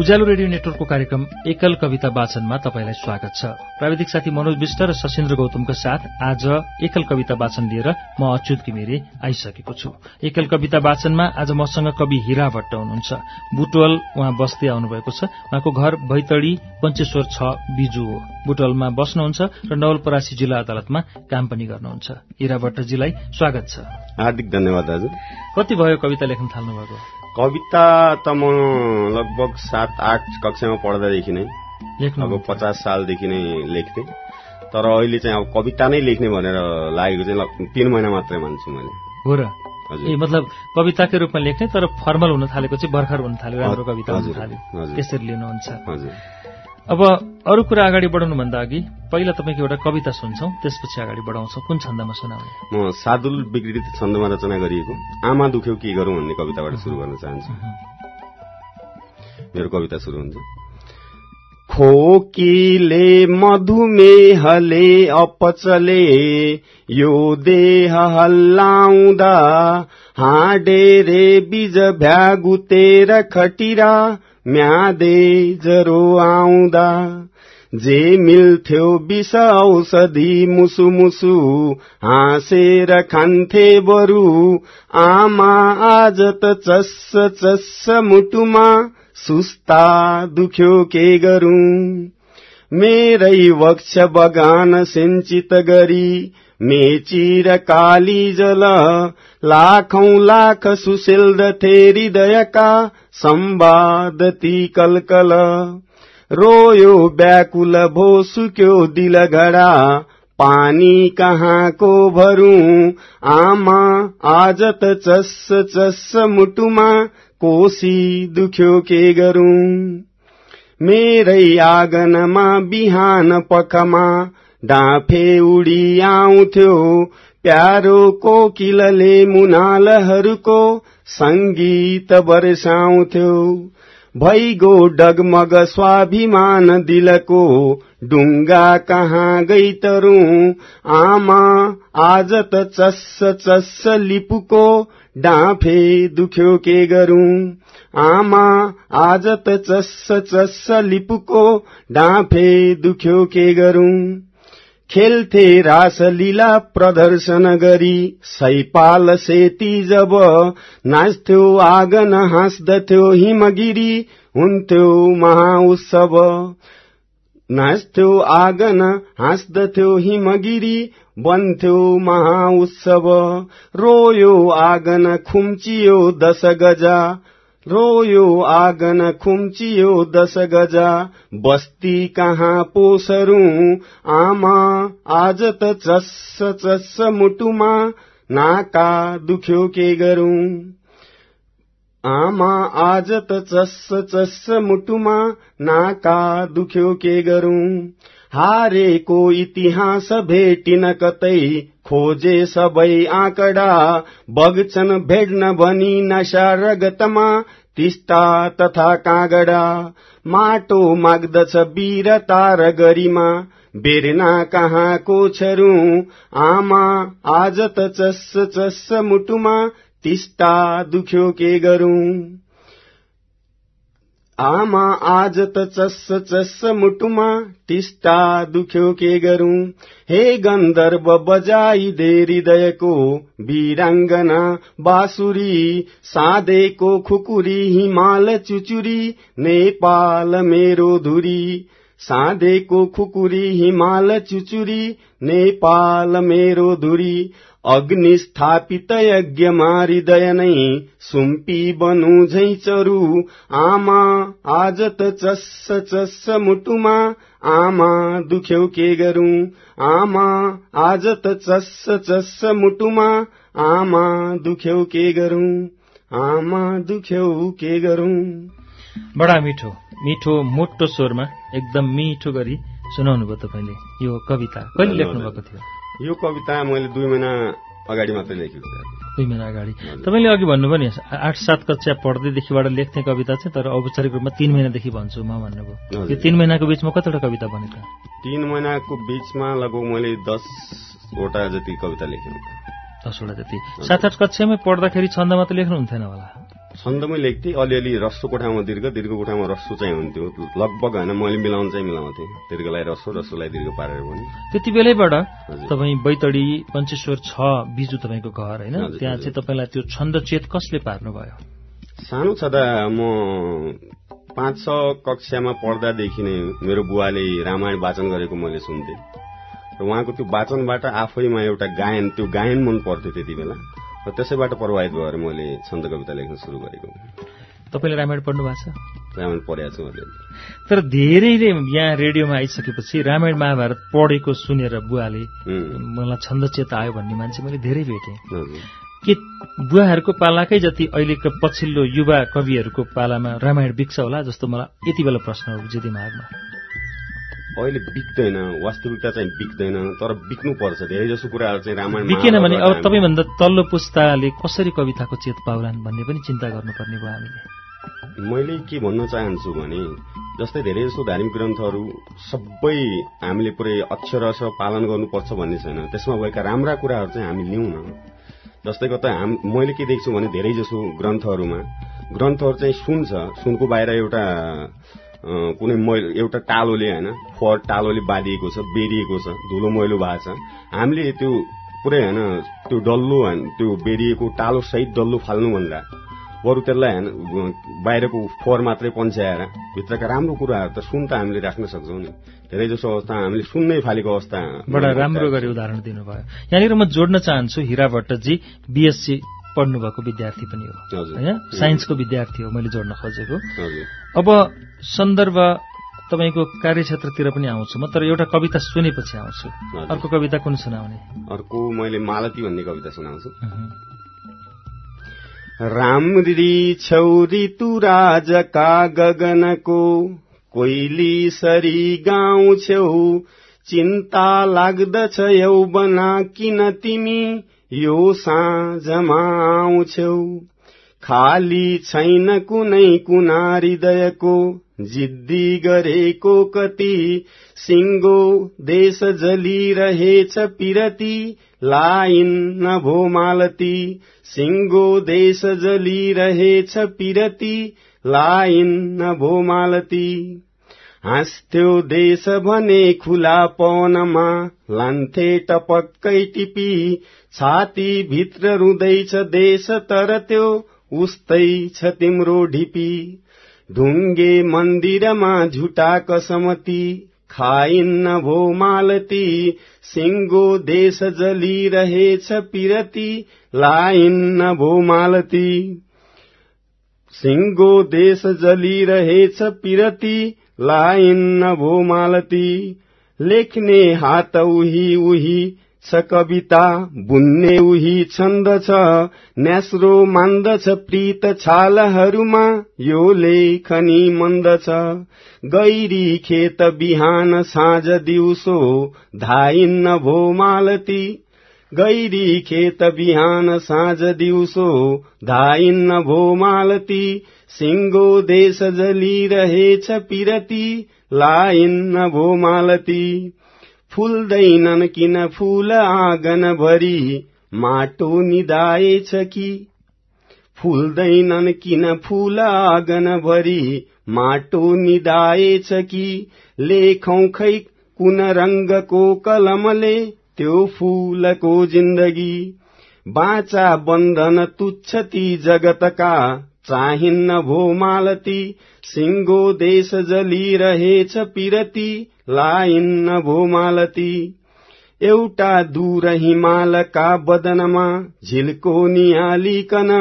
उज्यालो radio नेटवर्कको कार्यक्रम एकल कविता वाचनमा तपाईँलाई स्वागत छ। प्राविधिक साथी मनोज विष्ट र सशिन्द्र गौतमका साथ आज एकल कविता वाचन लिएर म अच्युत घिमिरे आइसकेको छु। एकल कविता वाचनमा आज मसँग कवि हिरा भट्ट हुनुहुन्छ। बुटवल उहाँ बस्दै आउनुभएको छ। उहाँको घर भैतडी पञ्चेश्वर छ बिजु हो। बुटवलमा बस्नुहुन्छ र नवलपरासी जिल्ला अदालतमा काम पनि गर्नुहुन्छ। हिरा भट्टजीलाई स्वागत छ। हार्दिक धन्यवाद कति भयो कविता लेख्न थाल्नुभएको? कविता त म लगभग सात आठ कक्षामा पढ्दादेखि नै लेख्नु अब पचास सालदेखि नै लेख्थेँ। तर अहिले चाहिँ अब कविता नै लेख्ने भनेर लागेको चाहिँ लग- तीन महिना मात्रै मान्छु मैले। हो र? ए मतलब कविताकै रूपमा लेख्ने तर फर्मल हुन थालेको चाहिँ भर्खर हुन थाल्यो राम्रो कविता हुन थाल्यो। त्यसरी लिनुहुन्छ। हजुर। अब अरू कुरा अगाडि बढाउनुभन्दा अघि पहिला तपाईँको एउटा कविता सुन्छौँ त्यसपछि अगाडि बढाउँछौँ। कुन छन्दमा सुनाउने? म सादुल विकृत छन्दमा रचना गरिएको आमा दुख्यो के गरौँ भन्ने कविताबाट सुरु गर्न चाहन्छु। मेरो कविता सुरु हुन्छ। खोकीले मधुमेहले अपचले यो देह हल्लाउँदा हाडेरे बीज भ्यागुतेर खटिरा म्यादे जरो आउँदा जे मिल्थ्यो विष औषधि मुसु मुसु हाँसेर खान्थे बरु आमा आज त चस्स चस्स मुटुमा सुस्ता दुख्यो के गरूं? मेरै वक्ष बगान सिंचित गरी मेचिर काली जल लाखौं लाख सुशील्दथे हृदयका सम्वादती कलकल। रोयो व्याकुल भो सुक्यो दिल घडा पानी कहाँको भरूं? आमा आज त चस्स चस्स मुटुमा कोसी दुख्यो के गरूं। मेरै आँगनमा बिहान पखमा डाँफे उडी आउँथ्यो। प्यारो कोकिलले मुनालहरूको संगीत वर्षाउँथ्यो भैगो डगमग स्वाभिमान दिलको डुङ्गा कहाँ गई तरुँ? आमा आज त चस्स चस्स लिपुको डाँफे दुख्यो के गरूं? आमा आज त चस्स चस्स लिपुको डाँफे दुख्यो के गरूं? खेल्थे रासलीला प्रदर्शन गरी सैपाल सेती जब नाच्थ्यो आँगन हाँस्दथ्यो हिमगिरी हुन्थ्यो महाउत्सव नाच्थ्यो आँगन हाँस्दथ्यो हिमगिरी बन्थ्यो महाउत्सव रोयो आँगन खुम्चियो दश गजा। रोयो आँगन खुम्चियो दश गजा। बस्ती कहाँ पोसरूं? आमा आज त चस्स चस्स मुटुमा। नाका दुख्यो के गरूं? आमा आज त चस्स चस्स मुटुमा। नाका दुख्यो के गरूं? हारेको इतिहास भेटिन कतै खोजे सबै आँकडा। बग्छन् भेट्न भनी नशा रगतमा तिस्ता तथा काँगडा। माटो माग्दछ वीरता र गरिमा बेर्ना कहाँको छरूं? आमा आज त चस्स चस्स मुटुमा तिस्ता दुख्यो के गरूं? आमा आज त चस्स चस्स मुटुमा टिस्टा दुख्यो के गरूं? हे गन्धर्व बजाई दे हृदयको वीराङ्गना बाँसुरी साधेको खुकुरी हिमाल चुचुरी नेपाल मेरो धुरी। साधेको खुकुरी हिमाल चुचुरी नेपाल मेरो धुरी। अग्नि स्थापित हृदय नै सुम्पी बनु झै चरु। आमा आज त चस्स चस्स मुटुमा आमा दुख्यौ के गरूं। आमा आज त चस्स चस्स मुटुमा आमा दुख्यौ के गरूं। आमा दुख्यौ के गरूं। बडा मिठो मिठो मोटो स्वरमा एकदम मिठो गरी सुनाउनु भयो तपाईँले। यो कविता कहिले लेख्नु भएको थियो? यो कविता मैले दुई महिना अगाडि मात्रै लेखेको दुई महिना अगाडि। तपाईँले अघि भन्नुभयो नि आठ सात कक्षा पढ्दैदेखिबाट लेख्ने कविता चाहिँ तर औपचारिक रूपमा तीन महिनादेखि भन्छु म भन्नुभयो। यो तीन महिनाको बिचमा कतिवटा कविता बने त तीन महिनाको बिचमा लगभग मैले दसवटा जति कविता लेखेँ दसवटा जति। सात आठ कक्षामै पढ्दाखेरि छन्द मात्र लेख्नुहुन्थेन होला। छन्दमै लेख्थेँ अलिअलि रस्सोको ठाउँमा दीर्घ दीर्घको ठाउँमा रस्सो चाहिँ हुन्थ्यो। लगभग होइन मैले मिलाउन चाहिँ मिलाउँथेँ। दीर्घलाई रस्सो रस्सोलाई दीर्घ पारेर पनि। त्यति बेलैबाट। तपाईँ बैतडी पञ्चेश्वर छ बिजु तपाईँको घर होइन? त्यहाँ। चाहिँ तपाईँलाई त्यो छन्द चेत कसले पार्नुभयो? सानो छँदा म पाँच छ कक्षामा पढ्दादेखि नै मेरो बुवाले रामायण वाचन गरेको मैले सुन्थेँ। र उहाँको त्यो वाचनबाट आफैमा एउटा गायन त्यो गायन मन पर्थ्यो त्यति बेला। र त्यसैबाट प्रभावित भएर मैले छन्द कविता लेख्न सुरु गरेको तपाईँले रामायण पढ्नु भएको छ? रामायण पढेको छु अलिअलि तर धेरैले यहाँ रेडियोमा आइसकेपछि रामायण महाभारत पढेको सुनेर बुवाले मलाई छन्द चेत आयो भन्ने मान्छे मैले धेरै भेटेँ। के बुवाहरूको पालाकै जति अहिलेको पछिल्लो युवा कविहरूको पालामा रामायण बिक्छ होला जस्तो मलाई यति बेला प्रश्न उब्जे दिमागमा अहिले बिक्दैन वास्तविकता चाहिँ बिक्दैन तर बिक्नु पर्छ धेरै जसो कुराहरू चाहिँ रामायण बिकेन भने अब तपाईँभन्दा तल्लो पुस्ताले कसरी कविताको चेत पाउलान् भन्ने पनि चिन्ता गर्नुपर्ने भयो हामीले। मैले के भन्न चाहन्छु भने जस्तै धेरै जसो धार्मिक ग्रन्थहरू सबै हामीले पुरै अक्षरश पालन गर्नुपर्छ भन्ने छैन। त्यसमा भएका राम्रा कुराहरू चाहिँ हामी लिउँ न जस्तै कता हाम मैले के देख्छु भने धेरै जसो ग्रन्थहरूमा ग्रन्थहरू चाहिँ सुन छ सुनको बाहिर एउटा कुनै मैल एउटा टालोले होइन फर टालोले बाँधिएको छ बेरिएको छ धुलो मैलो भएको छ। हामीले त्यो पुरै होइन त्यो डल्लो त्यो बेरिएको टालो सहित डल्लो फाल्नुभन्दा बरु त्यसलाई होइन बाहिरको फोहोर मात्रै पन्छ्याएर भित्रका राम्रो कुराहरू त सुन त हामीले राख्न सक्छौँ नि। धेरै जसो अवस्था हामीले सुन्नै फालेको अवस्था बडा राम्रो गरी उदाहरण दिनुभयो। यहाँनिर म जोड्न चाहन्छु हिरा भट्टजी बिएससी पढ्नुभएको विद्यार्थी पनि हो। होइन? साइन्सको विद्यार्थी हो मैले जोड्न खोजेको। अब सन्दर्भ तपाईँको कार्यक्षेत्रतिर पनि आउँछु म तर एउटा कविता सुनेपछि आउँछु। अर्को कविता कुन सुनाउने? अर्को मैले मालती भन्ने कविता सुनाउँछु। राम्री छौरी तु राजका गगनको कोइली सरी गाउँ छेउ चिन्ता लाग्दछ यौवना किन तिमी यो साँझमा आउँछौ खाली छैन कुनै कुना हृदयको जिद्दी गरेको कति। सिङ्गो देश जलिरहेछ पिरती लाइन नभो मालती। सिङ्गो देश जलिरहेछ पिरती लाइन नभो मालती। हाँस्थ्यो देश भने खुला पवनमा लान्थे टपक्कै टिपी। छाती भित्र रुँदैछ देश तर त्यो उस्तै छ तिम्रो ढिपी। ढुङ्गे मन्दिरमा झुटा कसमती खाइन्न भो मालती सिङ्गो देश जलिरहेछ पिरती लाइन्न भो मालती। सिङ्गो देश जलिरहेछ पिरती लाइन्न भो मालती। लेख्ने हात उही उही छ कविता बुन्ने उही छन्द छ न्यास्रो मान्दछ प्रीत छालहरूमा यो लेखनी मन्द छ। गैरी खेत बिहान साँझ दिउँसो धाइन्न भो मालती। गैरी खेत बिहान साँझ दिउँसो धाइन्न भो मालती। सिङ्गो देश जलिरहेछ पिरती लाइन्न भो मालती। फुल्दैनन् किन फूल आँगन भरी? माटो निदाएछ कि? फुल्दैनन् किन फूल आँगन भरी? माटो निदाएछ कि? लेखौं खै कुन रङ्गको कलमले त्यो फूलको जिन्दगी? बाचा बन्धन तुच्छ ती जगतका चाहिन्न भो मालती सिङ्गो देश जलिरहेछ पिरती लाइन्न भो मालती एउटा दूर हिमालका बदनमा झिल्को निहालिकन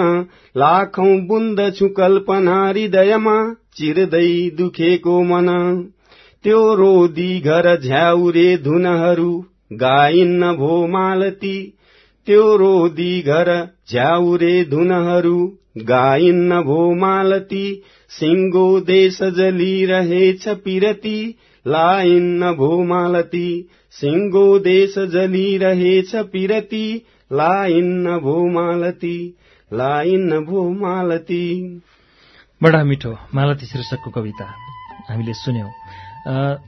लाखौं बुन्दछु कल्पना हृदयमा चिर्दै दुखेको मन। त्यो रोदी घर झ्याउरे धुनहरू गाइन्न भो मालती त्यो रोदी घर झ्याउरे धुनहरू गाइन्न भो मालती सिङ्गो देश जलिरहेछ पिरती। लाइन्न भो मालती सिङ्गो देश जलिरहेछ पिरती। लाइन्न भो मालती लाइन्न भो मालती बडा मिठो मालती शीर्षकको कविता हामीले सुन्यौं।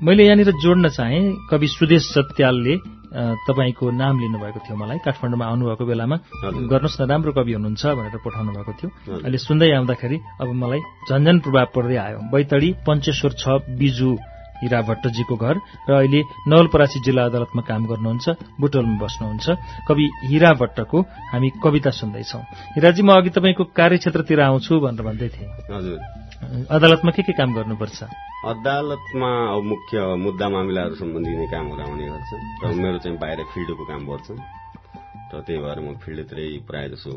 मैले यहाँनिर जोड्न चाहे कवि सुदेश सत्यालले तपाईँको नाम लिनुभएको थियो मलाई। काठमाडौँमा आउनुभएको बेलामा। गर्नुहोस् न राम्रो कवि हुनुहुन्छ भनेर पठाउनु भएको थियो। अहिले सुन्दै आउँदाखेरि अब मलाई झन्झन प्रभाव पर्दै आयो। बैतडी पञ्चेश्वर छ बिजु। हिरा भट्टजीको घर र अहिले नवलपरासी जिल्ला अदालतमा काम गर्नुहुन्छ बुटोलमा बस्नुहुन्छ। कवि हिरा भट्टको हामी कविता सुन्दैछौँ। हिराजी म अघि तपाईँको कार्यक्षेत्रतिर आउँछु भनेर भन्दै थिएँ। हजुर। अदालतमा के के काम गर्नुपर्छ? अदालतमा अब मुख्य मुद्दा मामिलाहरू सम्बन्धी नै कामहरू आउने गर्छ र मेरो चाहिँ बाहिर फिल्डको काम गर्छ र त्यही भएर म फिल्डतिरै प्रायः जसो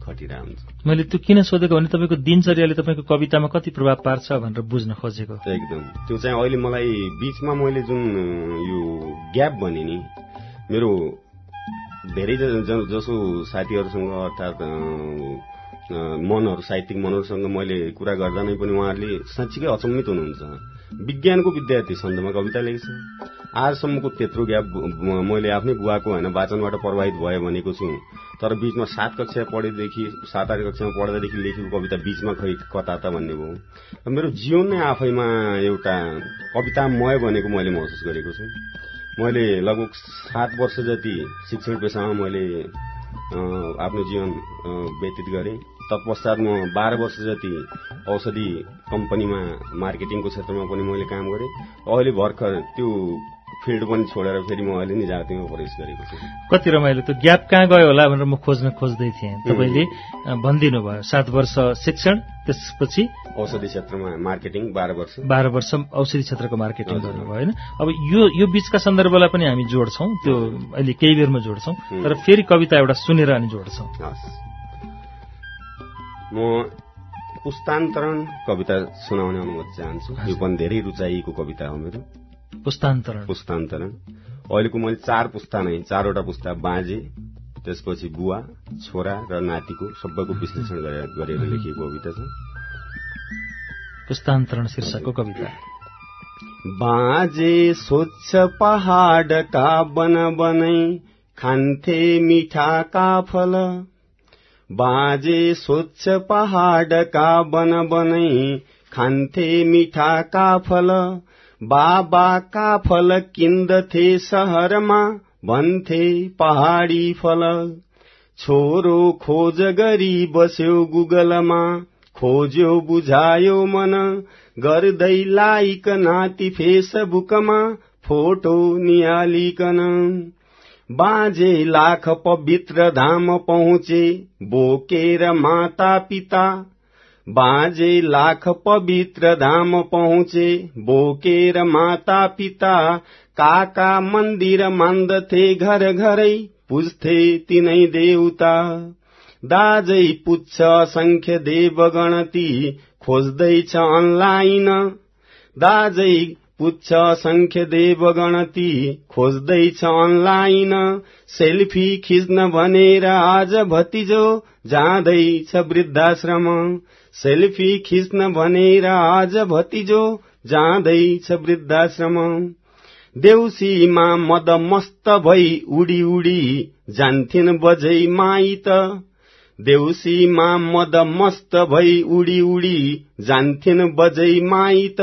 खटिरहेको हुन्छ मैले त्यो किन सोधेको भने तपाईँको दिनचर्याले तपाईँको कवितामा कति प्रभाव पार्छ भनेर बुझ्न खोजेको। एकदम। त्यो चाहिँ अहिले मलाई बीचमा मैले जुन यो ग्याप भने नि मेरो धेरै जसो साथीहरूसँग अर्थात् मनहरू साहित्यिक मनहरूसँग मैले कुरा गर्दा नै पनि उहाँहरूले साँच्चीकै अचम्मित हुनुहुन्छ। विज्ञानको विद्यार्थी सन्दमा कविता लेख्छ। आजसम्मको त्यत्रो ग्याप मैले आफ्नै बुवाको होइन वाचनबाट प्रभावित भयो भनेको छु। तर बीचमा सात कक्षा पढेदेखि सात आठ कक्षामा पढ्दादेखि लेखेको कविता बीचमा खै कता त भन्ने भयो। मेरो जीवन नै आफैमा एउटा कवितामय बनेको मैले महसुस गरेको छु। मैले लगभग सात वर्ष जति शिक्षण पेसामा मैले आफ्नो जीवन व्यतीत गरेँ। तत्पश्चात म बाह्र वर्ष जति औषधि कम्पनीमा मार्केटिङको क्षेत्रमा पनि मैले काम गरेँ। अहिले भर्खर त्यो फिल्ड पनि छोडेर फेरि म अहिले निजातिमा प्रवेश गरेको छु। कति रमाइलो त्यो ग्याप कहाँ गयो होला भनेर म खोज्न खोज्दै थिएँ। तपाईँले भनिदिनु भयो सात वर्ष शिक्षण त्यसपछि औषधि क्षेत्रमा मार्केटिङ बाह्र वर्ष। बाह्र वर्ष औषधि क्षेत्रको मार्केटिङ। गर्नुभयो होइन? अब यो यो बीचका सन्दर्भलाई पनि हामी जोड्छौँ त्यो अहिले केही बेरमा जोड्छौँ। तर फेरि कविता एउटा सुनेर अनि जोड्छौँ। म पुस्तान्तरण कविता सुनाउने अनुमति चाहन्छु। यो पनि धेरै रुचाइएको कविता हो मेरो। पुस्तान्तरण। पुस्तान्तरण। अहिलेको मैले चार पुस्ता नै चारवटा पुस्ता बाजे त्यसपछि बुवा छोरा र नातिको सबैको विश्लेषण गरेर लेखिएको कविता छ। पुस्तान्तरण शीर्षकको कविता। बाजे स्वच्छ पहाडका बन बनै खान्थे मिठा काफल। बाजे स्वच्छ पहाडका बन बनै खान्थे मिठा काफल। बाबा काफल किन्दथे सहरमा भन्थे पहाडी फल। छोरो खोज गरी बस्यो गुगलमा खोज्यो बुझायो मन। गर्दै लाइक नाति फेसबुकमा फोटो निहालिकन। बाजे लाख पवित्र धाम पहुँचे बोकेर माता पिता बाजे लाख पवित्र धाम पहुँचे बोकेर माता पिता काका मन्दिर मान्दथे घर घरै पुज्थे तिनै देउता। दाजै पुच्छ असंख्य देव गणती खोज्दैछ अनलाइन। दाजै पुच्छ असंख्य देव गणती खोज्दैछ अनलाइन। सेल्फी खिच्न भनेर आज भतिजो जाँदैछ वृद्धाश्रम। सेल्फी खिच्न भनेर आज भतिजो जाँदैछ वृद्धाश्रम। देउसीमा मद मस्त भई उडी उडी जान्थिन् बजै माइत। देउसीमा मद मस्त भई उडी उडी जान्थिन् बजै माइत।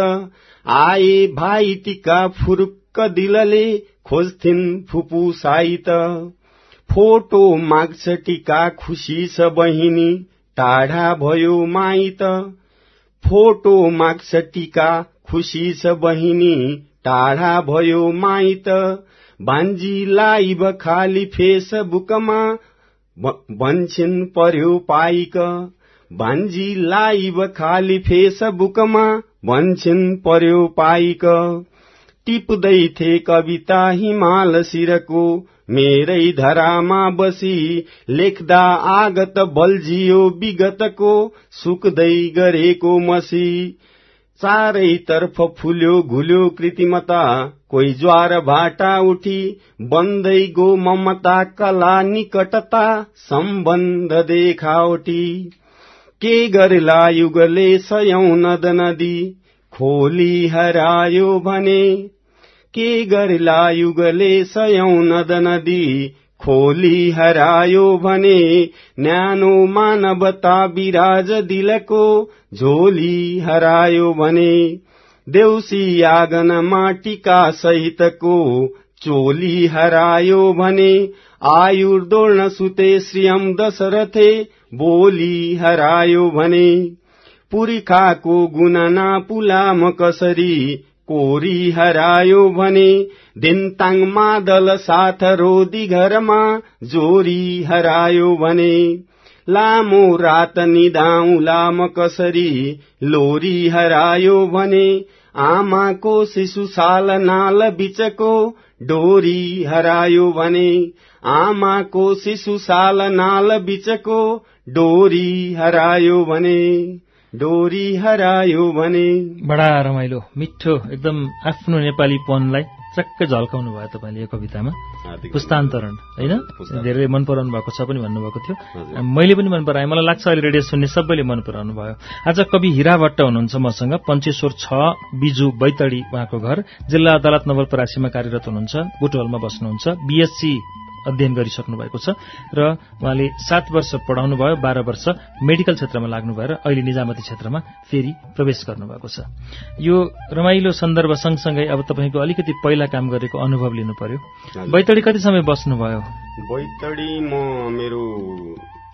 आए भाइ टिका फुरुक्क दिलले खोज्थिन् फुपू साइत। फोटो माग्छ टिका खुसी छ बहिनी टाढा भयो माइत। फोटो माग्छ टिका खुसी छ बहिनी टाढा भयो माइत। भान्जी लाइभ खाली फेसबुकमा भन्छन् पर्यो पाइक। भान्जी लाइभ खाली फेसबुकमा भन्छन् पर्यो पाइक। टिप्दै थे कविता हिमाल शिरको मेरै धरामा बसी लेख्दा आगत बल्झियो विगतको सुक्दै गरेको मसी। चारैतर्फ फुल्यो घुल्यो कृतिमता कोही ज्वार भाटा उठी बन्दै गो ममता कला निकटता सम्बन्ध देखावटी। के गर्ला युगले सयौं नद नदी खोली हरायो भने? के गर्ला युगले सयौं नद नदी खोली हरायो भने? न्यानो मानवता विराज दिलको झोली हरायो भने? देउसी आगन माटिका सहितको चोली हरायो भने? आयुर दौड्न सुते श्रीयम दशरथे बोली हरायो भने पुर्खाको गुणना पुलाम कसरी कोरी हरायो भने दिनताङ मादल साथ रोदी घरमा जोरी हरायो भने लामो रात निदाउलाम कसरी लोरी हरायो भने आमाको शिशु साल नाल बिचको डोरी हरायो भने आमाको शिशु साल नाल बिचको डोरी हरायो भने डोरी हरायो भने। बडा रमाइलो मिठो एकदम आफ्नो नेपालीपनलाई चक्कै झल्काउनु भयो तपाईँले यो कवितामा। पुस्तान्तरण होइन? धेरै मन पराउनु भएको छ पनि भन्नुभएको थियो। मैले पनि मन पराएँ मलाई लाग्छ अहिले रेडियो सुन्ने सबैले मन पराउनु भयो। आज कवि हिरा भट्ट हुनुहुन्छ मसँग। पञ्चेश्वर छ बिजु बैतडी उहाँको घर। जिल्ला अदालत नवलपरासीमा कार्यरत हुनुहुन्छ। बुटवलमा बस्नुहुन्छ। बीएससी अध्ययन गरिसक्नु भएको छ र उहाँले सात वर्ष पढाउनु भयो बाह्र वर्ष मेडिकल क्षेत्रमा लाग्नु भएर अहिले निजामती क्षेत्रमा फेरि प्रवेश गर्नुभएको छ। यो रमाइलो सन्दर्भ सँगसँगै अब तपाईँको अलिकति पहिला काम गरेको अनुभव लिनु पर्यो बैतडी कति समय बस्नुभयो? बैतडी म मेरो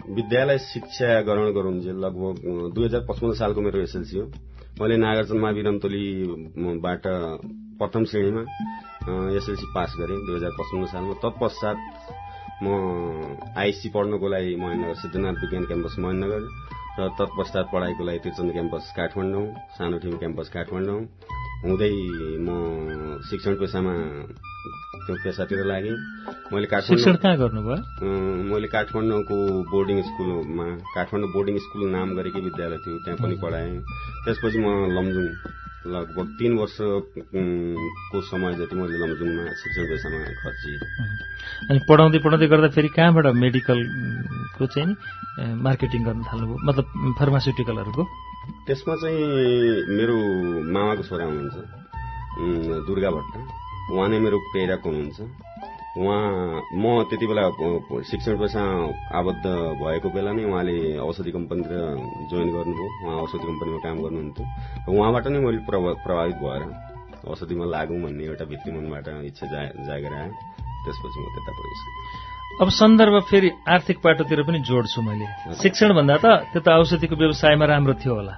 विद्यालय शिक्षा ग्रहण गरुन्जेल लगभग दुई हजार पचपन्न सालको मेरो एसएलसी हो। मैले नागार्जुन मावि रम्तोलीबाट प्रथम श्रेणीमा एसएलसी पास गरेँ दुई हजार पचपन्न सालमा। तत्पश्चात म आइसी पढ्नको लागि महेन्द्रनगर सिद्धनाथ विज्ञान क्याम्पस महेन्द्रनगर र तत्पश्चात पढाइको लागि त्रिचन्द क्याम्पस काठमाडौँ सानोठिम क्याम्पस काठमाडौँ। हुँदै म शिक्षण पेसामा त्यो पेसातिर लागेँ। मैले काठमाडौँ कहाँ गर्नुभयो? मैले काठमाडौँको बोर्डिङ स्कुलमा काठमाडौँ बोर्डिङ स्कुल नाम गरेकै विद्यालय थियो त्यहाँ पनि पढाएँ। त्यसपछि म लमजुङ लगभग तीन वर्षको समय जति मैले लमजुङमा शिक्षण पेसामा खर्ची। अनि पढाउँदै पढाउँदै गर्दा फेरि कहाँबाट मेडिकलको चाहिँ मार्केटिङ गर्न थाल्नुभयो? मतलब फार्मास्युटिकलहरूको त्यसमा चाहिँ मेरो मामाको छोरा हुनुहुन्छ दुर्गा भट्ट उहाँ नै मेरो प्रेरक हुनुहुन्छ। उहाँ म त्यति बेला शिक्षण पेसा आबद्ध भएको बेला नै उहाँले औषधि कम्पनीतिर जोइन गर्नुभयो। उहाँ औषधि कम्पनीमा काम गर्नुहुन्थ्यो। उहाँबाट नै मैले प्रभावित भएर औषधिमा लागौँ भन्ने एउटा भित्री मनबाट इच्छा जागेर आयो त्यसपछि म त्यता प्रवेश अब सन्दर्भ फेरि आर्थिक पाटोतिर पनि जोड्छु मैले। शिक्षण भन्दा त त्यो त औषधिको व्यवसायमा राम्रो थियो होला।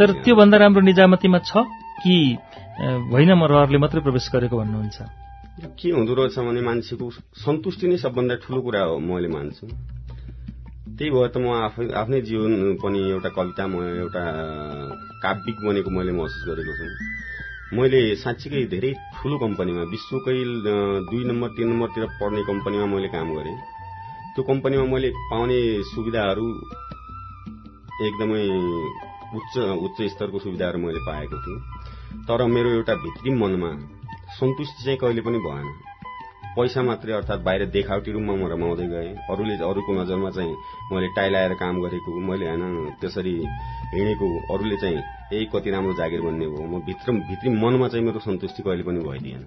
तर त्योभन्दा राम्रो। निजामतीमा छ कि होइन म रहरले मात्रै प्रवेश गरेको भन्नुहुन्छ? के हुँदो रहेछ भने मान्छेको सन्तुष्टि नै सबभन्दा ठूलो कुरा हो मैले मान्छु। त्यही भएर त म आफै आफ्नै जीवन पनि एउटा कविता म एउटा काव्यिक बनेको मैले महसुस गरेको छु। मैले साँच्चीकै धेरै ठूलो कम्पनीमा विश्वकै दुई नम्बर तीन नम्बरतिर पढ्ने कम्पनीमा मैले काम गरेँ। त्यो कम्पनीमा मैले पाउने सुविधाहरू एकदमै उच्च उच्च स्तरको सुविधाहरू मैले पाएको थिएँ। तर मेरो एउटा भित्री मनमा सन्तुष्टि चाहिँ कहिले पनि भएन। पैसा मात्रै अर्थात् बाहिर देखावटी रूपमा म रमाउँदै गएँ। अरूले अरूको नजरमा चाहिँ मैले टाइलाएर काम गरेको मैले होइन त्यसरी हिँडेको अरूले चाहिँ यही कति राम्रो जागिर बन्ने हो म भित्र भित्री मनमा चाहिँ मेरो सन्तुष्टि कहिले पनि भइदिएन।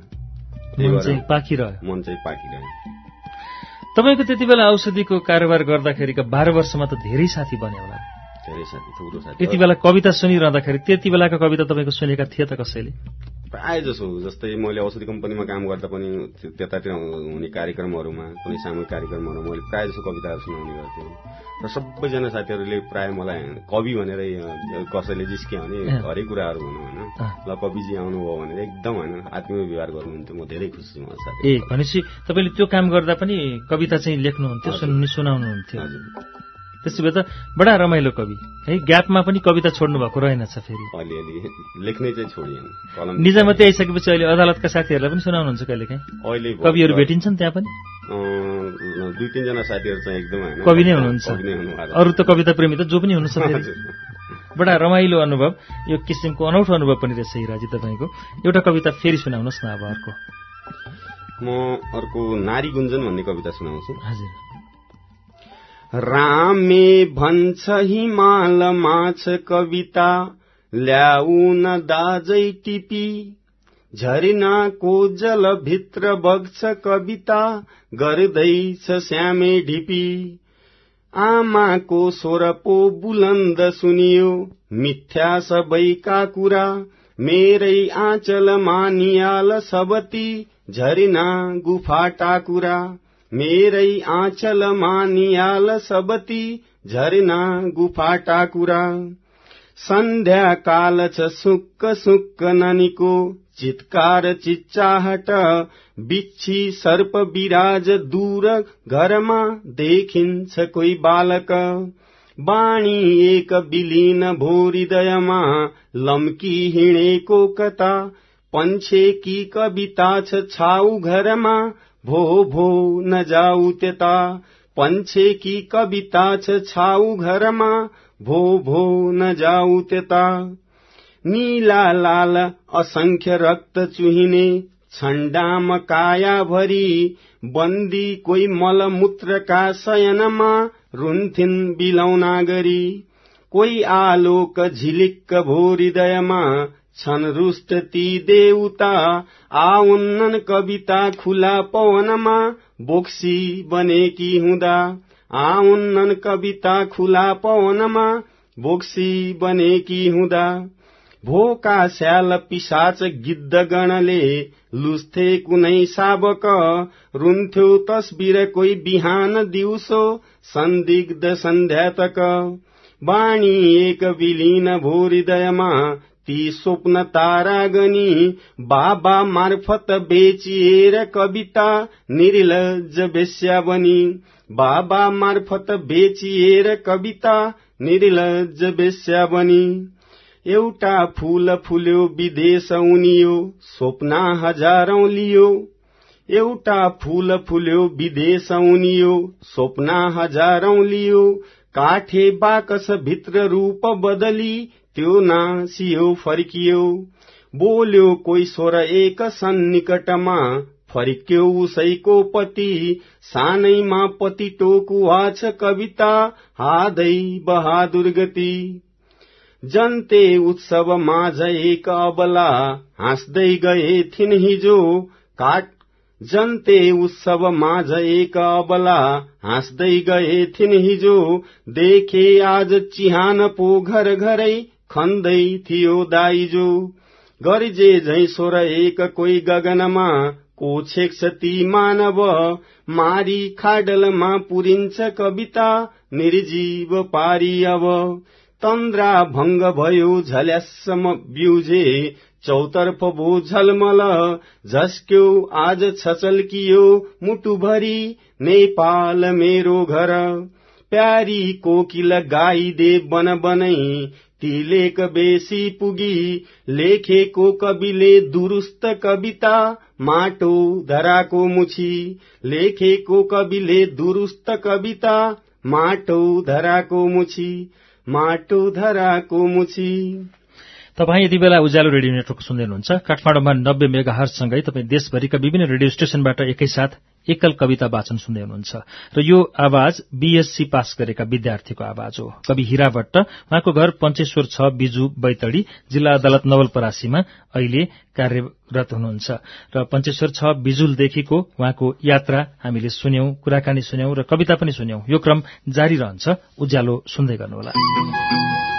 मन चाहिँ पाकिरह्यो तपाईँको त्यति बेला औषधिको कारोबार गर्दाखेरिका बाह्र वर्षमा त धेरै साथी बने होला। त्यति बेला कविता सुनिरहँदाखेरि त्यति बेलाको कविता तपाईँको सुनेका थिए त कसैले? प्रायः जसो जस्तै मैले औषधि कम्पनीमा काम गर्दा पनि त्यतातिर हुने कार्यक्रमहरूमा कुनै सामूहिक कार्यक्रमहरू मैले प्रायः जसो कविताहरू सुनाउने गर्थेँ। र सबैजना साथीहरूले प्रायः मलाई कवि भनेर कसैले जिस्के भने हरेक कुराहरू भनौँ होइन। ल कविजी आउनुभयो भनेर एकदम होइन आत्मीय व्यवहार गर्नुहुन्थ्यो। म धेरै खुसी छु साथी ए भनेपछि तपाईँले त्यो काम गर्दा पनि कविता चाहिँ लेख्नुहुन्थ्यो सुनाउनुहुन्थ्यो। त्यसो भए त बडा रमाइलो कवि। है ग्यापमा पनि कविता छोड्नु भएको रहेनछ फेरि। लेख्नै चाहिँ छोडिएन। निजामती आइसकेपछि अहिले अदालतका साथीहरूलाई पनि सुनाउनुहुन्छ कहिले काहीँ? अहिले कविहरू भेटिन्छन् त्यहाँ पनि? दुई तिनजना साथीहरू चाहिँ एकदम कवि नै हुनुहुन्छ। अरू त कविता प्रेमी त जो पनि हुनुहुन्छ बडा रमाइलो अनुभव। यो किसिमको अनौठो अनुभव पनि रहेछ हिराजी तपाईँको। एउटा कविता फेरि सुनाउनुहोस् न अब अर्को। म अर्को नारी गुन्जन भन्ने कविता सुनाउँछु। हजुर। रामे भन्छ हिमाल माछ कविता ल्याउ न दाजै टिपी। झरिनाको जलभित्र बग्छ कविता गर्दैछ श्यामे ढिपी। आमाको स्वर पो बुलन्द सुनियो मिथ्या सबैका कुरा मेरै आँचल मानियाल सबती झरिना गुफा टाकुरा मेरै आँचल मानियाल सबती झरिना गुफा टाकुरा सन्ध्या काल छ सुक्क सुक्क नानीको चितकार चिच्चाहट। बिच्छी सर्प बिराज दूर घरमा देखिन्छ कोही बालक। बाणी एक बिलिन भोरिदयमा लम्की हिँडेको कता कि कविता छ छाउ घरमा भो भो नजाऊ त्यता कि कविता छ छाउ घरमा भो भो नजाऊ त्यता। नीला लाल असंख्य रक्त चुहिने छण्डाम कायाभरि बन्दी कोही मलमूत्रका शयनमा रुन्थिन् बिलौना गरी। कोही आलोक झिलिक्क भोरिदयमा छन् रुष्ट ती देउता आउन्नन् कविता खुला पवनमा बोक्सी बनेकी हुँदा आउन्नन् कविता खुला पवनमा बोक्सी बनेकी हुँदा। भोका स्याल पिसाच गिद्ध गणले लुस्थे कुनै साबक रुन्थ्यो तस्बिर कोही बिहान दिउँसो सन्दिग्ध सन्ध्यातक। बाणी एक विलिन भोरिदयमा ती स्वप्न तारागनी बाबा मार्फत बेचिएर कविता निर्लज बेस्या बनी बाबा मार्फत बेचिएर कविता निर्लज बेस्या बनी एउटा फूल फुल्यो विदेश उनियो स्वप्ना हजारौं लियो। एउटा फूल फुल्यो विदेश उनियो स्वप्ना हजारौं लियो। काठे बाकस भित्र रूप बदली त्यो नासियो फर्कियो। बोल्यो कोही स्वर एक सन्निकटमा फर्क्यो उसैको पति। सानैमा पति टोकुवा छ कविता हादै बहादुर गति। जन्ते उत्सव माझ एक अबला हाँस्दै गए थिन हिजो। काट जन्ते उत्सव माझ एक अबला हाँस्दै गए थिन हिजो। देखे आज चिहान पो घर घरै खन्दै थियो दाइजो। गरिजे झै स्वर एक कोही गगनमा को छेक्छ ती मानव मारी खाडलमा पुरिन्छ कविता निर्जीव पारी अब तन्द्रा भङ्ग भयो झल्यासम्म बिउजे चौतर्फ भो झलमल झस्क्यो आज छचल्कियो मुटुभरि नेपाल मेरो घर। प्यारी कोकिल गाई बन बनै ती लेख बेसी पुगी लेखेको कविले दुरुस्त कविता माटो धराको मुछी लेखेको कविले दुरुस्त कविता माटो धराको मुछी माटो धराको मुछी। तपाईँ यति बेला उज्यालो रेडियो नेटवर्क सुन्दै हुनुहुन्छ काठमाडौँमा नब्बे मेगा हर्ससँगै तपाईँ देशभरिका विभिन्न रेडियो स्टेशनबाट एकैसाथ एकल कविता वाचन सुन्दै हुनुहुन्छ र यो आवाज बीएससी पास गरेका विद्यार्थीको आवाज हो। कवि हिरा भट्ट उहाँको घर पञ्चेश्वर छ बिजु बैतडी जिल्ला अदालत नवलपरासीमा अहिले कार्यरत हुनुहुन्छ। र पञ्चेश्वर छ बिजुलदेखिको उहाँको यात्रा हामीले सुन्यौं कुराकानी सुन्यौं र कविता पनि सुन्यौं। यो क्रम जारी रहन्छ। उज्यालो सुन्दै गर्नुहोला।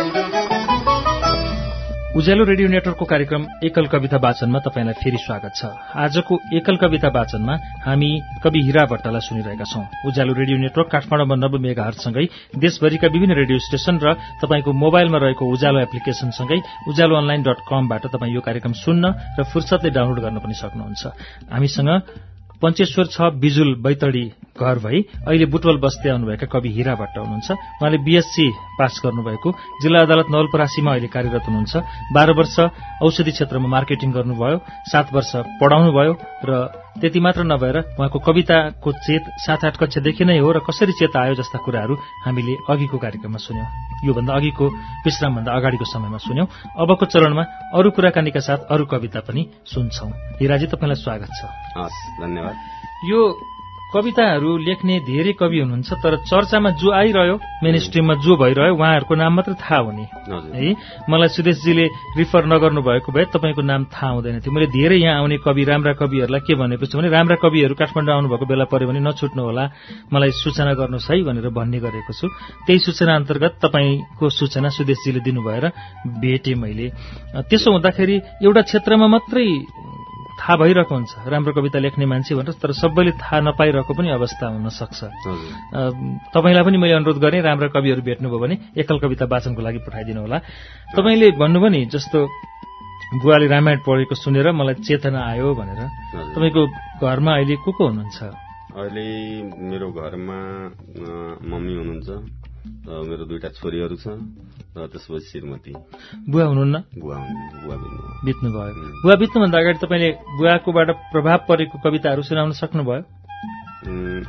उज्यालो रेडियो नेटवर्कको कार्यक्रम एकल कविता वाचनमा तपाईँलाई फेरि स्वागत छ। आजको एकल कविता वाचनमा हामी कवि हिरा भट्टलाई सुनिरहेका छौं। उज्यालो रेडियो नेटवर्क काठमाडौँमा नब्बे मेगाहरसँगै देशभरिका विभिन्न रेडियो स्टेशन र तपाईँको मोबाइलमा रहेको उज्यालो एप्लिकेशनसँगै उज्यालो अनलाइन डट कमबाट तपाईँ यो कार्यक्रम सुन्न र फुर्सदले डाउनलोड गर्न पनि सक्नुहुन्छ। हामीसँग पञ्चेश्वर छ बिजुल बैतडी घर भई अहिले बुटवल बस्दै आउनुभएका कवि हिरा भट्ट हुनुहुन्छ। उहाँले बीएससी पास गर्नुभएको। जिल्ला अदालत नवलपरासीमा अहिले कार्यरत हुनुहुन्छ। बाह्र वर्ष औषधि क्षेत्रमा मार्केटिङ गर्नुभयो। सात वर्ष पढाउनुभयो र त्यति मात्र नभएर उहाँको कविताको चेत सात आठ कक्षादेखि नै हो र कसरी चेत आयो जस्ता कुराहरू हामीले अघिको कार्यक्रममा सुन्यौं। योभन्दा अघिको विश्रामभन्दा अगाडिको समयमा सुन्यौं। अबको चरणमा अरू कुराकानीका साथ अरू कविता पनि सुन्छौं। हिराजी तपाईँलाई स्वागत छ। हस् धन्यवाद। यो कविताहरू लेख्ने धेरै कवि हुनुहुन्छ तर चर्चामा जो आइरह्यो मेन स्ट्रिममा जो भइरह्यो उहाँहरूको नाम मात्र थाहा हुने। है? मलाई सुदेशजीले रिफर नगर्नु भएको भए तपाईँको नाम थाहा हुँदैन थियो। मैले धेरै यहाँ आउने कवि राम्रा कविहरूलाई के भनेको छु भने राम्रा कविहरू काठमाडौँ आउनुभएको बेला पऱ्यो भने नछुट्नु होला मलाई सूचना गर्नुहोस् है भनेर भन्ने गरेको छु। त्यही सूचना अन्तर्गत तपाईँको सूचना सुदेशजीले दिनुभएर भेटेँ मैले। त्यसो हुँदाखेरि एउटा क्षेत्रमा मात्रै थाहा भइरहेको हुन्छ। राम्रो कविता लेख्ने मान्छे भनेर तर सबैले थाहा नपाइरहेको पनि अवस्था हुन सक्छ तपाईँलाई पनि मैले अनुरोध गरेँ राम्रा कविहरू भेट्नुभयो भने एकल कविता वाचनको लागि पठाइदिनु होला। तपाईँले भन्नुभयो नि जस्तो बुवाले रामायण पढेको सुनेर मलाई चेतना आयो भनेर। तपाईँको घरमा अहिले को को हुनुहुन्छ? अहिले मेरो घरमा मम्मी हुनुहुन्छ। मेरो दुईटा छोरीहरू छ। त्यसपछि श्रीमती बुवा हुनुहुन्न? बुवा बुवा बित्नुभयो। बुवा बित्नुभन्दा अगाडि तपाईँले बुवाकोबाट प्रभाव परेको कविताहरू सुनाउन सक्नुभयो?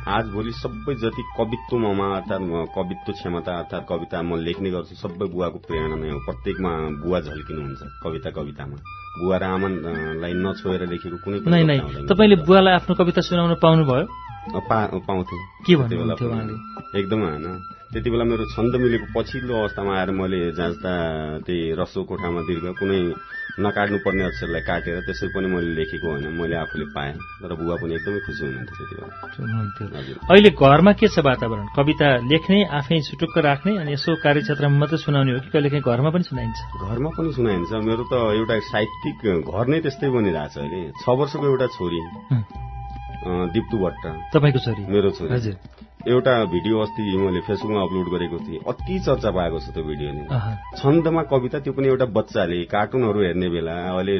आज भोलि सबै जति कवित्वमा अर्थात् कवित्व क्षमता अर्थात् कविता म लेख्ने गर्छु सबै बुवाको प्रेरणा नै हो। प्रत्येकमा बुवा झल्किनुहुन्छ कविता कवितामा। बुवा र आमालाई नछोएर लेखेको कुनै नै। तपाईँले बुवालाई आफ्नो कविता सुनाउन पाउनुभयो? पाउँथे के भन्नुहुन्थ्यो पनि। उहाँले? एकदमै होइन। त्यति बेला मेरो छन्द मिलेको पछिल्लो अवस्थामा आएर मैले जाँच्दा त्यही रसो कोठामा दीर्घ कुनै नकाट्नु पर्ने अक्षरलाई काटेर त्यसै पनि मैले लेखेको होइन। मैले आफूले पाएँ तर बुवा पनि एकदमै खुसी हुनुहुन्थ्यो त्यति बेला। अहिले घरमा के छ वातावरण? कविता लेख्ने आफै छुटुक्क राख्ने अनि यसो कार्यक्षेत्रमा मात्रै सुनाउने हो कि कहिलेकाहीँ घरमा पनि सुनाइन्छ? घरमा पनि सुनाइन्छ। मेरो त एउटा साहित्यिक घर नै त्यस्तै बनिरहेको छ अहिले। छ वर्षको एउटा छोरी। दिप्तु भट्ट। तपाईँको छोरी। मेरो छोरी। हजुर। एउटा भिडियो अस्ति मैले फेसबुकमा अपलोड गरेको थिएँ अति चर्चा पाएको छ त्यो भिडियोले अह, छन्दमा कविता त्यो पनि एउटा बच्चाले कार्टुनहरू हेर्ने बेला अहिले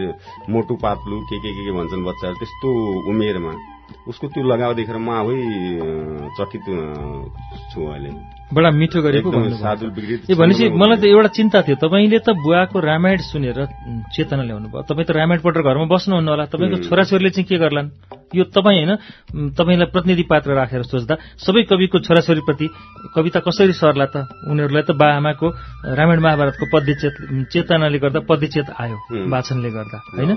मोटु पातलु के के के के भन्छन् बच्चाहरू त्यस्तो उमेरमा। उसको त्यो लगाव देखेर म आफै चकित छु अहिले। बडा मिठो गरेको ए भनेपछि मलाई त एउटा चिन्ता थियो। तपाईँले त बुवाको रामायण सुनेर चेतना ल्याउनु भयो। तपाईँ त रामायण पढेर घरमा बस्नुहुन्न होला। तपाईँको। छोराछोरीले चाहिँ के गर्लान्? यो तपाईँ होइन तपाईँलाई प्रतिनिधि पात्र राखेर सोच्दा सबै कविको छोराछोरीप्रति कविता कसरी सर्ला त? उनीहरूलाई त बा आमाको रामायण महाभारतको पद्यचेत चेतनाले गर्दा पद्यचेत आयो। वाचनले गर्दा होइन?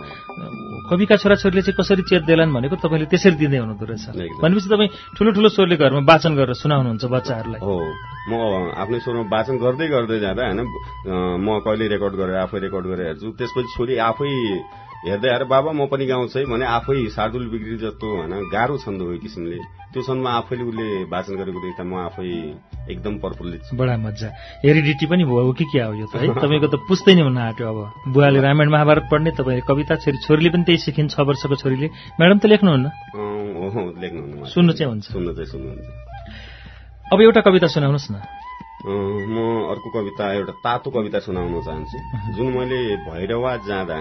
कविका छोराछोरीले चाहिँ कसरी चेत देलान् भनेको तपाईँले त्यसरी दिँदै हुनुहुँदो रहेछ। भनेपछि तपाईँ ठुलो ठुलो स्वरले घरमा वाचन गरेर सुनाउनुहुन्छ बच्चाहरूलाई। म आफ्नै स्वरमा वाचन गर्दै गर्दै जाँदा होइन म कहिले रेकर्ड गरेर आफै रेकर्ड गरेर हेर्छु। त्यसपछि छोरी आफै हेर्दै आएर बाबा म पनि गाउँछु है भने आफै शार्दुल बिग्री जस्तो होइन गाह्रो छन्द हो किसिमले। त्यो छन्दमा आफैले उसले वाचन गरेको देख्दा म आफै एकदम प्रफुल्लित छु। बडा मजा हेरिडिटी पनि भयो कि क्या हो यो त है? तपाईँको त पुस्तै नै हुन आँट्यो अब। बुवाले रामायण महाभारत पढ्ने तपाईँले कविता छोरी छोरीले पनि त्यही सिकिन् छ वर्षको छोरीले। म्याडम त लेख्नुहुन्न? हो लेख्नुहुन्न। सुन्नु चाहिँ हुन्छ। सुन्नु चाहिँ सुन्नुहुन्छ अब एउटा कविता सुनाउनुहोस् न। म अर्को कविता एउटा तातो कविता सुनाउन चाहन्छु। जुन मैले भैरवा जाँदा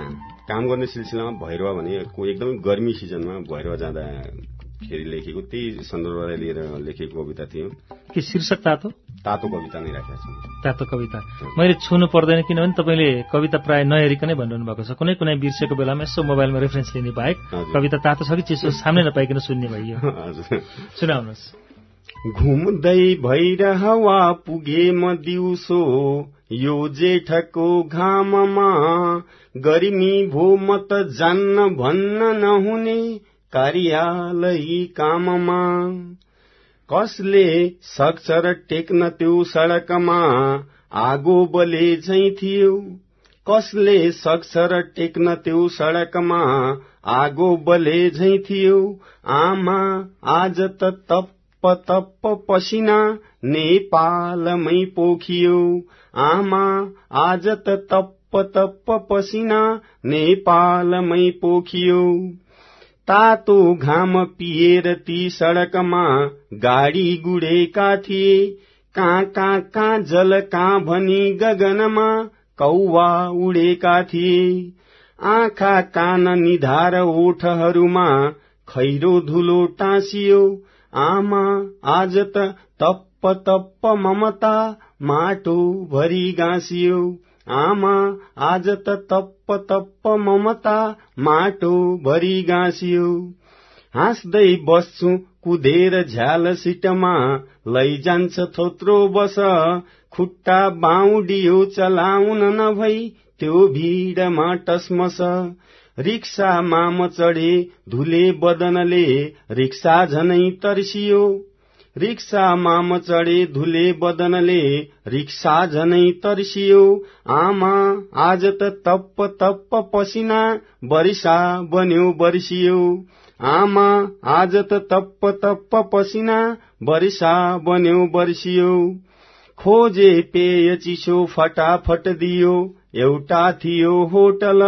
काम गर्ने सिलसिलामा भैरवा भने को एकदमै गर्मी सिजनमा भैरवा जाँदाखेरि लेखेको त्यही सन्दर्भलाई लिएर लेखेको कविता थियो। के शीर्षक तातो? तातो कविता नै राखेको छु। तातो कविता। मैले छुनु पर्दैन किनभने तपाईँले कविता प्राय नहेरिकनै भनिरहनु भएको छ। कुनै कुनै बिर्सेको बेलामा यसो मोबाइलमा रेफरेन्स लिने बाहेक। कविता तातो छ कि चिसो सामने नपाइकन सुन्ने भइयो हजुर। सुनाउनुहोस्। घुम्दै भैर हावा पुगे म दिउँसो यो जेठको घाममा गर्मी भो म त जान्न भन्न नहुने कार्यालय काममा। कसले सक्छ र टेक्न त्यो सडकमा? आगो बले झै थियो। कसले सक्छ र टेक्न त्यो सडकमा? आगो बले झै थियो। आमा आज त तप्प पसिना नेपालमै पोखियो। आमा आज त तप्प तप्प पसिना नेपालमै पोखियो। तातो घाम पिएर ती सडकमा गाडी गुडेका थिए। कहाँ कहाँ कहाँ जल कहाँ भनी गगनमा कौवा उडेका थिए। आँखा कान निधार ओठहरूमा खैरो धुलो टाँसियो। आमा आज त तप्प तप्प ममता माटो भरि गाँसियो। आमा आज त तप्प तप्प ममता माटो भरि गाँसियो। हाँस्दै बस्छु कुदेर झ्याल सिटमा लैजान्छ थोत्रो बस। खुट्टा बाउडियो चलाउन नभई त्यो भिडमा टसमस। रिक्सामा म चढे धुले बदनले रिक्सा झनै तर्सियो। रिक्सामा म चढे धुले बदनले रिक्सा झनै तर्सियो। आमा आज त तप्प तप्प पसिना वर्षा बन्यो वर्षियो आमा आज त तप्प तप्प पसिना वर्षा बन्यो वर्षियो खोजे पेय चिसो फटाफट दियो। एउटा थियो होटल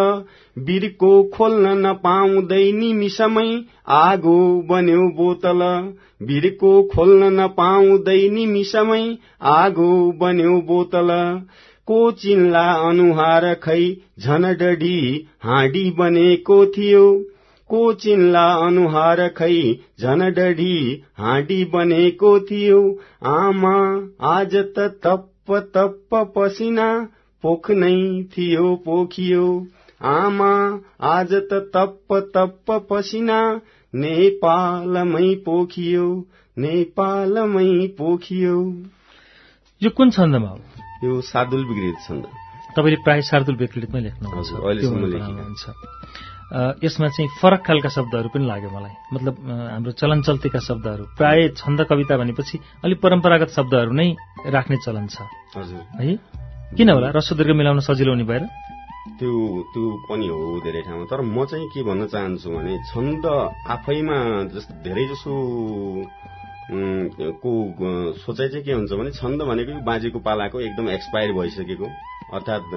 बिर्को खोल्न नपाउँदै निमिषमै आगो बन्यो बोतल। बिर्को खोल्न नपाउँदै निमिषमै आगो बन्यो बोतल। को चिन्ला अनुहार खै झनडडी हाँडी बनेको थियो? को चिन्ला अनुहार खै झनडडी हाँडी बनेको थियो? आमा आज त तप्प तप्प पसिना पोख्नै थियो पोखियो। आमा आज त तप्प तप्प पसिना। नेपालमै पोखियो नेपालमै पोखियो। यो कुन छन्दमा हो यो सादुल विकृत छन्द। तपाईँले प्राय शार्दुल विकृतमै लेख्नुहुन्छ। यसमा चाहिँ फरक खालका शब्दहरू पनि लाग्यो मलाई। मतलब हाम्रो चलन चल्तीका शब्दहरू। प्राय छन्द कविता भनेपछि अलिक परम्परागत शब्दहरू नै राख्ने चलन छ। हजुर। है? किन होला? रसोदीर्घ मिलाउन सजिलो हुने भएर? त्यो त्यो पनि हो धेरै ठाउँमा। तर म चाहिँ के भन्न चाहन्छु भने छन्द आफैमा जस धेरै जसो उम्, को सोचाइ चाहिँ के हुन्छ भने छन्द भनेको बाजेको पालाको एकदम एक्सपायर भइसकेको। अर्थात्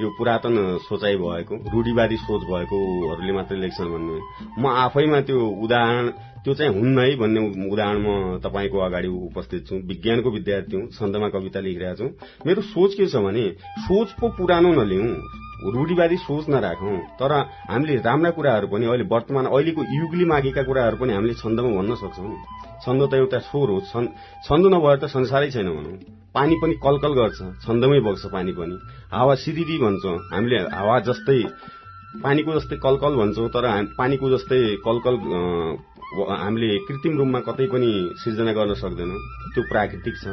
यो पुरातन सोचाइ भएको रूढिवादी सोच भएकोहरूले मात्रै लेख्छन् भन्ने म आफैमा त्यो उदाहरण त्यो चाहिँ हुन्न है भन्ने उदाहरण म तपाईँको अगाडि उपस्थित छु। विज्ञानको विद्यार्थी हुँ छन्दमा कविता लेखिरहेको छु। मेरो सोच के छ भने सोच पो पुरानो नलिउँ रूढिवादी सोच नराखौं। तर हामीले राम्रा कुराहरू पनि अहिले वर्तमान अहिलेको युगले मागेका कुराहरू पनि हामीले छन्दमा भन्न सक्छौं। छन्द त एउटा स्वर हो। छन्- छन्द नभएर त संसारै छैन भनौँ। पानी पनि कलकल गर्छ छन्दमै बग्छ पानी पनि। हावा सिरिरी भन्छौँ। हामीले हावा जस्तै पानीको जस्तै कलकल भन्छौँ तर पानीको जस्तै कलकल हामीले कृत्रिम रूपमा कतै पनि सिर्जना गर्न सक्दैनौँ। त्यो प्राकृतिक छ।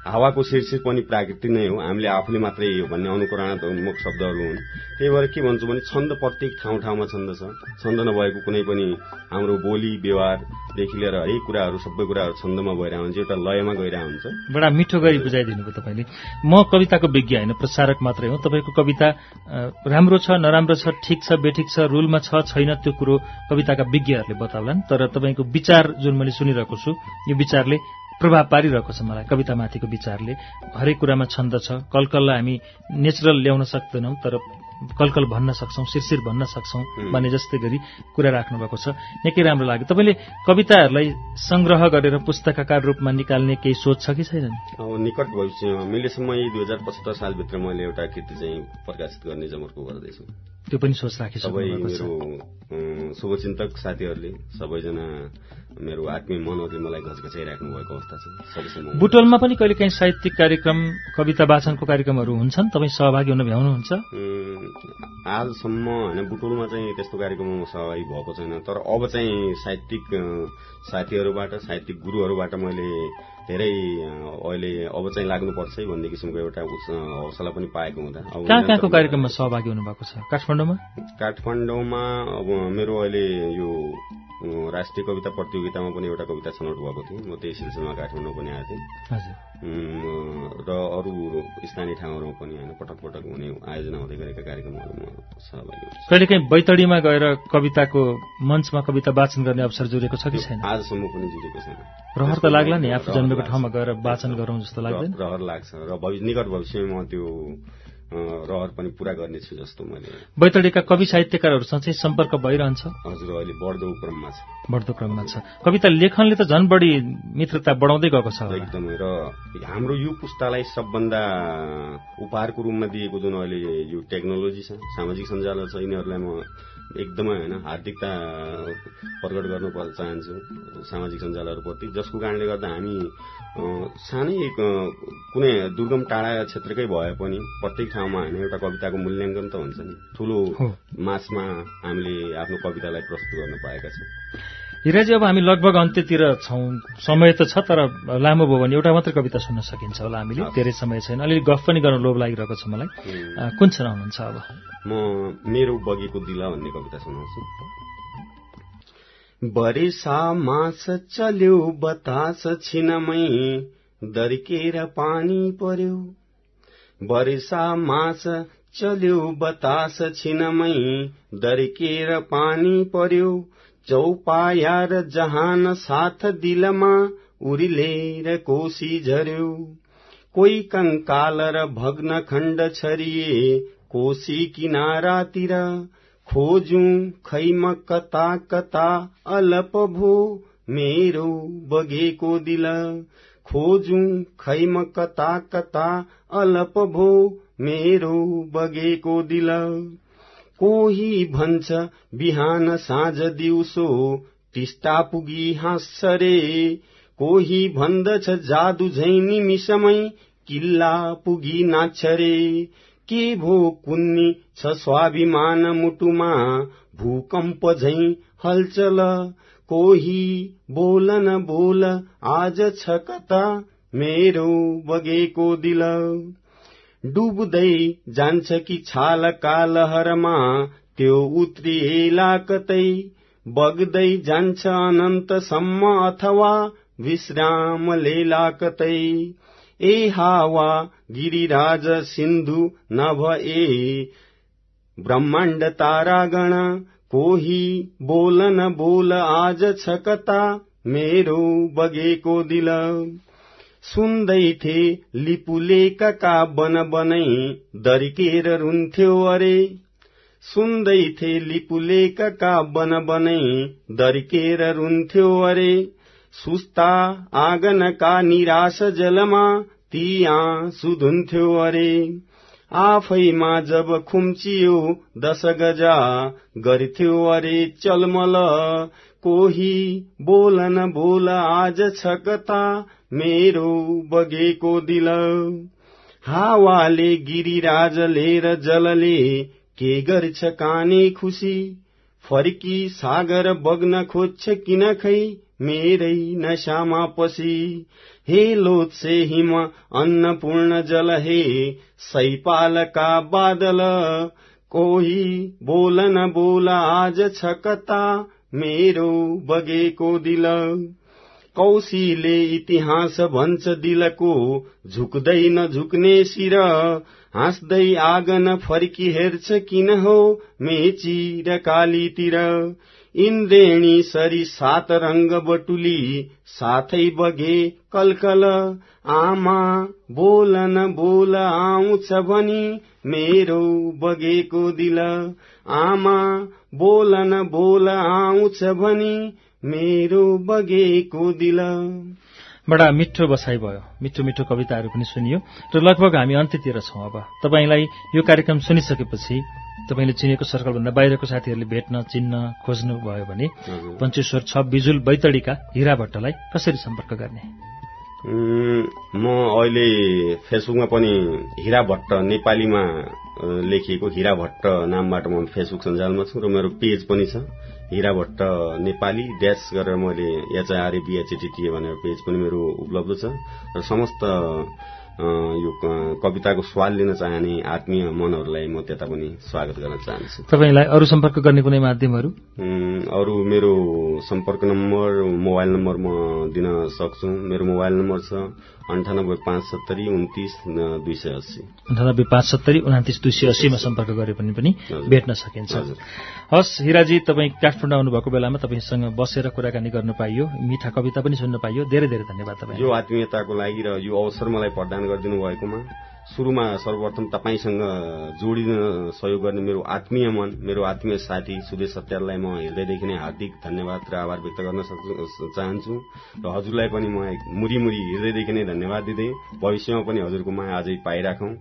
हावाको शीर्षक पनि प्राकृतिक नै हो। हामीले आफूले मात्रै हो भन्ने अनुकरणात्मक शब्दहरू हुन्। त्यही भएर के भन्छु भने छन्द प्रत्येक ठाउँ ठाउँमा छन्द छ। छन्द नभएको कुनै पनि हाम्रो बोली व्यवहारदेखि लिएर हरेक कुराहरू सबै कुराहरू छन्दमा भइरहेको हुन्छ एउटा लयमा गइरहेको हुन्छ बडा मिठो गरी बुझाइदिनु भयो तपाईँले। म कविताको विज्ञ होइन प्रसारक मात्रै हो। तपाईँको कविता राम्रो छ नराम्रो छ ठिक छ बेठिक छ रुलमा छ छैन त्यो कुरो कविताका विज्ञहरूले बताउलान्। तर तपाईँको विचार जुन मैले सुनिरहेको छु यो विचारले प्रभाव पारिरहेको छ मलाई कवितामाथिको विचारले। हरेक कुरामा छन्द छ। कलकललाई हामी नेचुरल ल्याउन सक्दैनौँ तर कलकल भन्न सक्छौं शिरशिर भन्न सक्छौं भन्ने जस्तै गरी कुरा राख्नुभएको छ। निकै राम्रो लाग्यो। तपाईँले कविताहरूलाई संग्रह गरेर पुस्तकाकार रूपमा निकाल्ने केही सोच छ कि छैन निकट भविष्यमा। मिलेसम्म यही दुई हजार पचहत्तर सालभित्र मैले एउटा कृति चाहिँ प्रकाशित गर्ने जमर्को गर्दैछु। त्यो पनि सोच सबै राखिसक्नु छ मेरो शुभचिन्तक साथीहरूले सबैजना मेरो आत्मीय मनहरूले मलाई घचघचाइराख्नु भएको अवस्था छ। बुटोलमा पनि कहिले काहीँ साहित्यिक कार्यक्रम कविता वाचनको कार्यक्रमहरू हुन्छन्। तपाईँ सहभागी हुन भ्याउनुहुन्छ। आजसम्म होइन बुटोलमा चाहिँ त्यस्तो कार्यक्रममा म सहभागी भएको छैन। तर अब चाहिँ साहित्यिक साथीहरूबाट साहित्यिक गुरुहरूबाट मैले धेरै अहिले अब चाहिँ लाग्नुपर्छ है भन्ने किसिमको एउटा हौसला पनि पाएको हुँदा। कहाँ कहाँको कार्यक्रममा सहभागी हुनुभएको छ? काठमाडौँमा? काठमाडौँमा अब मेरो अहिले यो राष्ट्रिय कविता प्रतियोगितामा पनि एउटा कविता छनौट भएको थियो। म त्यही सिलसिलामा काठमाडौँ पनि आएको थिएँ। र अरू स्थानीय ठाउँहरूमा पनि होइन पटक पटक हुने आयोजना हुँदै गरेका कार्यक्रमहरूमा सहभागी कहिलेकाहीँ बैतडीमा गएर कविताको मञ्चमा कविता वाचन गर्ने अवसर जोडिएको छ कि छैन? आजसम्म पनि जुटेको छैन। रहर त लाग्ला नि आफू जन्मेको लाग्छ। ठाउँमा गएर वाचन गरौँ जस्तो लाग्दैन। र- रहर लाग्छ। र निकट भविष्यमा म त्यो रहर पनि पूरा गर्नेछु जस्तो मैले। बैतडीका कवि साहित्यकारहरूसँग चाहिँ सम्पर्क भइरहन्छ? हजुर अहिले बढ्दो क्रममा छ। बढ्दो क्रममा छ। कविता लेखनले त झन् बढी मित्रता बढाउँदै गएको छ। एकदमै र हाम्रो यो पुस्तालाई सबभन्दा उपहारको रूपमा दिएको जुन अहिले यो टेक्नोलोजी छ सामाजिक सञ्जालहरू छ यिनीहरूलाई म एकदमै होइन हार्दिकता प्रकट गर्न चाहन्छु सामाजिक सञ्जालहरूप्रति। जसको कारणले गर्दा हामी सानै कुनै दुर्गम टाढा क्षेत्रकै भए पनि प्रत्येक ठाउँमा होइन एउटा कविताको मूल्याङ्कन त हुन्छ नि। ठुलो। मासमा हामीले आफ्नो कवितालाई प्रस्तुत गर्न पाएका छौँ। हिराजी अब हामी लगभग अन्त्यतिर छौँ। समय त छ तर लामो भयो भने एउटा मात्रै कविता सुन्न सकिन्छ होला हामीले। धेरै समय छैन। अलिअलि गफ पनि गर्न लोभ लागिरहेको छ मलाई। कुन सुनाउनुहुन्छ अब? म मेरो बगेको दिल भन्ने कविता सुनाउँछु बरेसा मास चल्यो बतास छिनमै दर्केर पानी पर्यो। बरेसा मास चल्यो बतास छिनमै दर्केर पानी पर्यो। चौपाया र जहान साथ दिलमा उर्लेर कोसी झर्यो। कोही कंकाल र भग्न खण्ड छरिए कोशी किनारातिर खोजु खैम कता कता अलप भो मेरो बगेको दिल। खोजु खैम कता कता अलप भो मेरो बगेको दिल। कोही भन्छ बिहान साँझ दिउँसो टिस्टा पुगी हाँस्छ रे कोही भन्दछ जादु झै निमिषमै किल्ला पुगी नाच्छ रे के भो कुन्नी छ स्वाभिमान मुटुमा भूकम्प झै हलचल। कोही बोल न बोल आज छ कता मेरो बगेको दिल। डुब्दै जान्छ कि छालका लहरमा त्यो उत्रिएला कतै बग्दै जान्छ अनन्तसम्म अथवा विश्राम लेला कतै ए हावा गिरिराज सिन्धु नभए ब्रह्माण्ड तारागण कोही बोल न बोल आज छ कता मेरो बगेको दिल। सुन्दै थे लिपुलेकका बन बनै दर्केर रुन्थ्यो अरे। सुन्दै थे लिपुलेकका बन बनै दर्केर रुन्थ्यो अरे। सुस्ता आँगनका निराश जलमा ती आँसु अरे। आफैमा जब खुम्चियो दश गजा गर्थ्यो अरे चलमल। कोही बोल न बोल आज छ कता मेरो बगेको दिल। हावाले गिरिराजले र जलले के गर्छ काने खुसी? फर्की सागर बग्न खोज्छ किन खै मेरै नशामा पसी? हे लोत्से हिम अन्नपूर्ण जल हे सैपालका बादल कोही बोल न बोल आज छ कता मेरो बगेको दिल। कौशीले इतिहास भन्छ दिलको झुक्दै नझुक्ने शिर। हाँस्दै आगन फर्की हेर्छ किन हो मेची र कालीतिर। इन्द्रेणी सरी सात रंग बटुली साथै बगे कलकल। आमा बोल न बोल आउँछ भनी मेरो बगेको दिल। आमा बोल न बोल आउँछ भनी मेरो बगेको दिल बडा मिठो बसाइ भयो। मिठो मिठो कविताहरू पनि सुनियो। र लगभग हामी अन्त्यतिर छौँ अब। तपाईँलाई यो कार्यक्रम सुनिसकेपछि तपाईँले चिनेको सर्कलभन्दा बाहिरको साथीहरूले भेट्न चिन्न खोज्नु भयो भने। पञ्चेश्वर छ बिजुल बैतडीका हिरा भट्टलाई कसरी सम्पर्क गर्ने? म अहिले फेसबुकमा पनि हिरा भट्ट नेपालीमा लेखिएको हिरा भट्ट नामबाट म फेसबुक सञ्जालमा छु र मेरो पेज पनि छ। हिरा भट्ट नेपाली ड्यास गरेर मैले एचआरए बिएचएटिटिए भनेर पेज पनि मेरो उपलब्ध छ। र समस्त यो कविताको स्वाद लिन चाहने आत्मीय मनहरूलाई म त्यता पनि स्वागत गर्न चाहन्छु। तपाईँलाई अरू सम्पर्क गर्ने कुनै माध्यमहरू? अरू मेरो सम्पर्क नम्बर मोबाइल नम्बर म दिन सक्छु। मेरो मोबाइल नम्बर छ अन्ठानब्बे पाँच सत्तरी उन्तिस दुई सय अस्सी। अन्ठानब्बे पाँच सत्तरी उनातिस दुई सय अस्सीमा सम्पर्क गरे पनि पनि। भेट्न सकिन्छ। हजुर। हस् हिराजी तपाईँ काठमाडौँ आउनुभएको बेलामा तपाईँसँग बसेर कुराकानी गर्न पाइयो मिठा कविता पनि सुन्न पाइयो। धेरै धेरै धन्यवाद तपाईँ यो आत्मीयताको लागि र यो अवसर मलाई प्रदान गरिदिनु भएकोमा सुरुमा सर्वप्रथम तपाईँसँग जोडिन सहयोग गर्ने मेरो आत्मीय मन मेरो आत्मीय साथी सुदेश सत्याललाई म हृदयदेखि नै हार्दिक धन्यवाद र आभार व्यक्त गर्न चाहन्छु। र हजुरलाई पनि म मुरी मुरी हृदयदेखि नै धन्यवाद दिँदै भविष्यमा पनि हजुरको माया अझै पाइराखौँ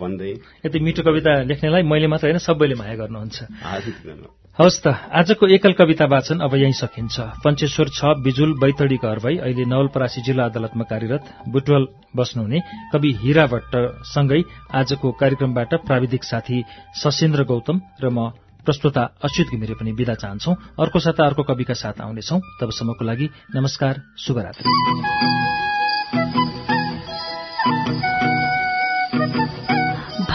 भन्दै। यति मिठो कविता लेख्नेलाई मैले मात्र होइन सबैले माया गर्नुहुन्छ। हवस् त आजको एकल कविता वाचन अब यही सकिन्छ। पञ्चेश्वर छ बिजुल बैतडी घर भई अहिले नवलपरासी जिल्ला अदालतमा कार्यरत बुटवल बस्नुहुने कवि हिरा भट्टसँगै आजको कार्यक्रमबाट प्राविधिक साथी सशेन्द्र गौतम र म प्रस्तोता अच्युत घिमिरे पनि विदा चाहन्छौ। अर्को साता अर्को कविका साथ आउनेछौ। तबसम्मको लागि नमस्कार शुभरात्री।